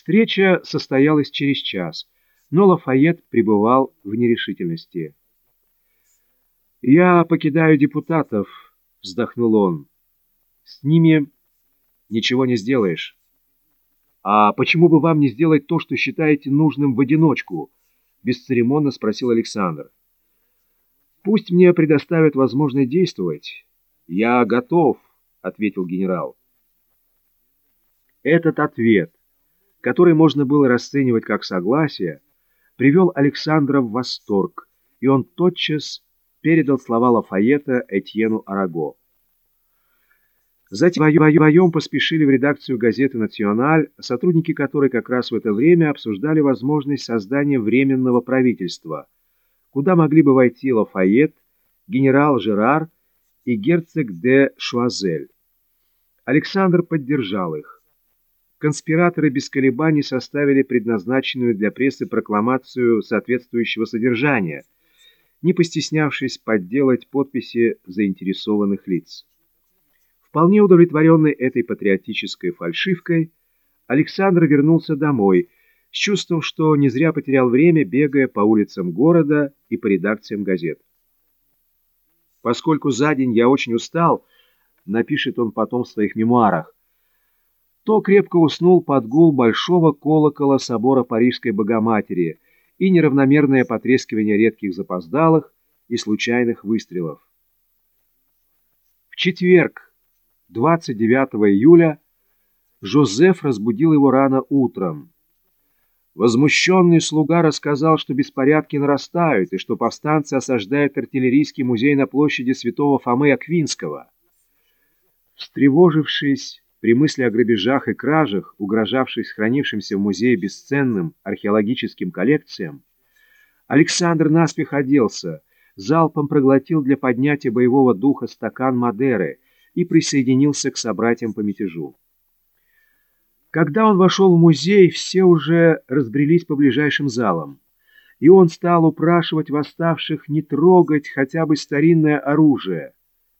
Встреча состоялась через час, но Лафайет пребывал в нерешительности. «Я покидаю депутатов», — вздохнул он. «С ними ничего не сделаешь». «А почему бы вам не сделать то, что считаете нужным в одиночку?» — бесцеремонно спросил Александр. «Пусть мне предоставят возможность действовать. Я готов», — ответил генерал. Этот ответ, который можно было расценивать как согласие, привел Александра в восторг, и он тотчас передал слова Лафайета Этьену Араго. Затем вдвоем поспешили в редакцию газеты «Националь», сотрудники которой как раз в это время обсуждали возможность создания временного правительства, куда могли бы войти Лафайет, генерал Жерар и герцог де Шуазель. Александр поддержал их. Конспираторы без колебаний составили предназначенную для прессы прокламацию соответствующего содержания, не постеснявшись подделать подписи заинтересованных лиц. Вполне удовлетворенный этой патриотической фальшивкой, Александр вернулся домой с чувством, что не зря потерял время, бегая по улицам города и по редакциям газет. «Поскольку за день я очень устал», — напишет он потом в своих мемуарах, то крепко уснул под гул большого колокола собора Парижской Богоматери и неравномерное потрескивание редких запоздалых и случайных выстрелов. В четверг, 29 июля Жозеф разбудил его рано утром. Возмущенный слуга рассказал, что беспорядки нарастают и что повстанцы осаждают артиллерийский музей на площади святого Фомы Аквинского. Встревожившись при мысли о грабежах и кражах, угрожавших хранившимся в музее бесценным археологическим коллекциям, Александр наспех оделся, залпом проглотил для поднятия боевого духа стакан Мадеры — и присоединился к собратьям по мятежу. Когда он вошел в музей, все уже разбрелись по ближайшим залам, и он стал упрашивать восставших не трогать хотя бы старинное оружие.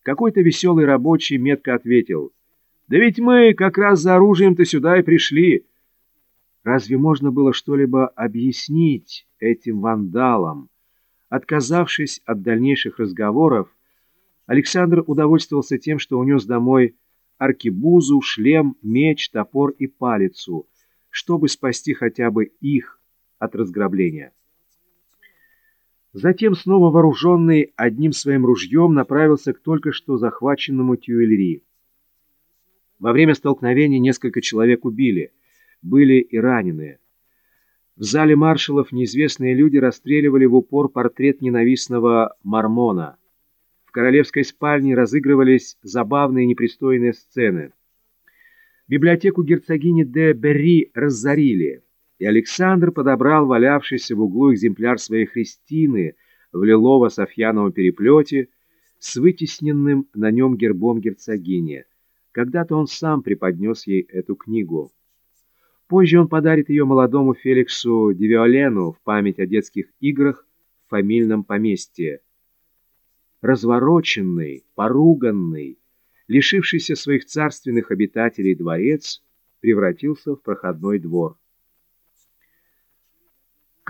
Какой-то веселый рабочий метко ответил, «Да ведь мы как раз за оружием-то сюда и пришли». Разве можно было что-либо объяснить этим вандалам? Отказавшись от дальнейших разговоров, Александр удовольствовался тем, что унес домой аркебузу, шлем, меч, топор и палицу, чтобы спасти хотя бы их от разграбления. Затем, снова вооруженный одним своим ружьем, направился к только что захваченному Тюэльри. Во время столкновения несколько человек убили, были и раненые. В зале маршалов неизвестные люди расстреливали в упор портрет ненавистного Мормона – в королевской спальне разыгрывались забавные непристойные сцены. Библиотеку герцогини де Берри разорили, и Александр подобрал валявшийся в углу экземпляр своей Христины в лилово-софьяновом переплете с вытесненным на нем гербом герцогини. Когда-то он сам преподнес ей эту книгу. Позже он подарит ее молодому Феликсу Девиолену в память о детских играх в фамильном поместье развороченный, поруганный, лишившийся своих царственных обитателей дворец превратился в проходной двор.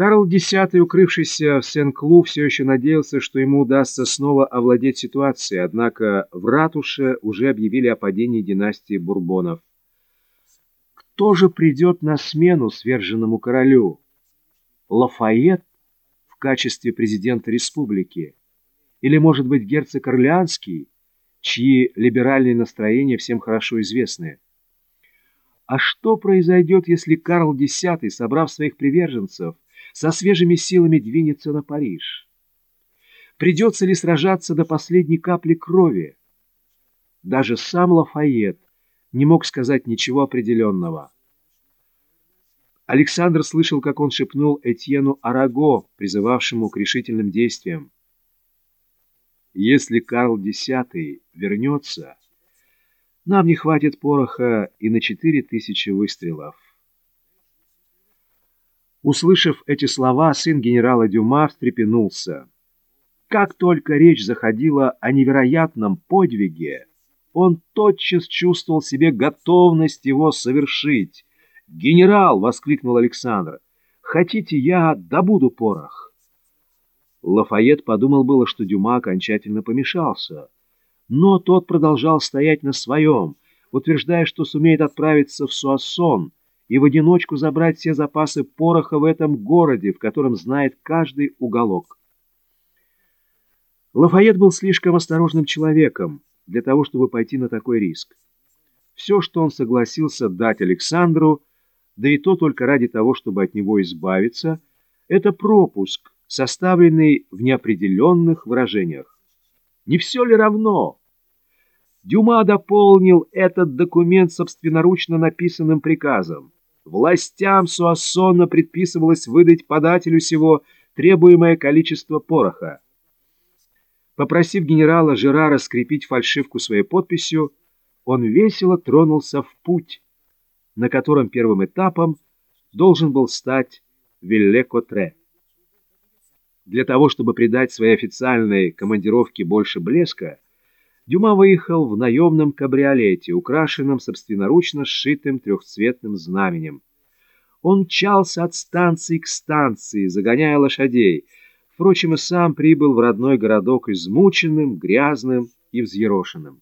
Карл X, укрывшийся в Сен-Клу, все еще надеялся, что ему удастся снова овладеть ситуацией, однако в ратуше уже объявили о падении династии Бурбонов. Кто же придет на смену сверженному королю? Лафайет в качестве президента республики? Или, может быть, герцог Орлеанский, чьи либеральные настроения всем хорошо известны? А что произойдет, если Карл X, собрав своих приверженцев, со свежими силами двинется на Париж? Придется ли сражаться до последней капли крови? Даже сам Лафайет не мог сказать ничего определенного. Александр слышал, как он шепнул Этьену Араго, призывавшему к решительным действиям. Если Карл X вернется, нам не хватит пороха и на четыре тысячи выстрелов. Услышав эти слова, сын генерала Дюма встрепенулся. Как только речь заходила о невероятном подвиге, он тотчас чувствовал себе готовность его совершить, «Генерал!» — воскликнул Александр. «Хотите, я добуду порох?» Лафайет подумал было, что Дюма окончательно помешался. Но тот продолжал стоять на своем, утверждая, что сумеет отправиться в Суассон и в одиночку забрать все запасы пороха в этом городе, в котором знает каждый уголок. Лафайет был слишком осторожным человеком для того, чтобы пойти на такой риск. Все, что он согласился дать Александру, да и то только ради того, чтобы от него избавиться, это пропуск, составленный в неопределенных выражениях. Не все ли равно? Дюма дополнил этот документ собственноручно написанным приказом. Властям Суассона предписывалось выдать подателю сего требуемое количество пороха. Попросив генерала Жерара скрепить фальшивку своей подписью, он весело тронулся в путь, на котором первым этапом должен был стать Вилле-Котре. Для того, чтобы придать своей официальной командировке больше блеска, Дюма выехал в наемном кабриолете, украшенном собственноручно сшитым трехцветным знаменем. Он мчался от станции к станции, загоняя лошадей — Впрочем, и сам прибыл в родной городок измученным, грязным и взъерошенным.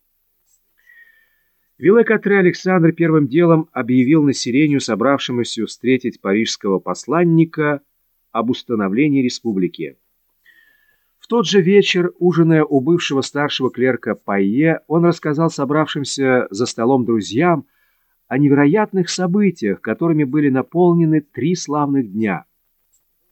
Вилек-Атре Александр первым делом объявил населению, собравшемуся встретить парижского посланника, об установлении республики. В тот же вечер, ужиная у бывшего старшего клерка Пайе, он рассказал собравшимся за столом друзьям о невероятных событиях, которыми были наполнены три славных дня –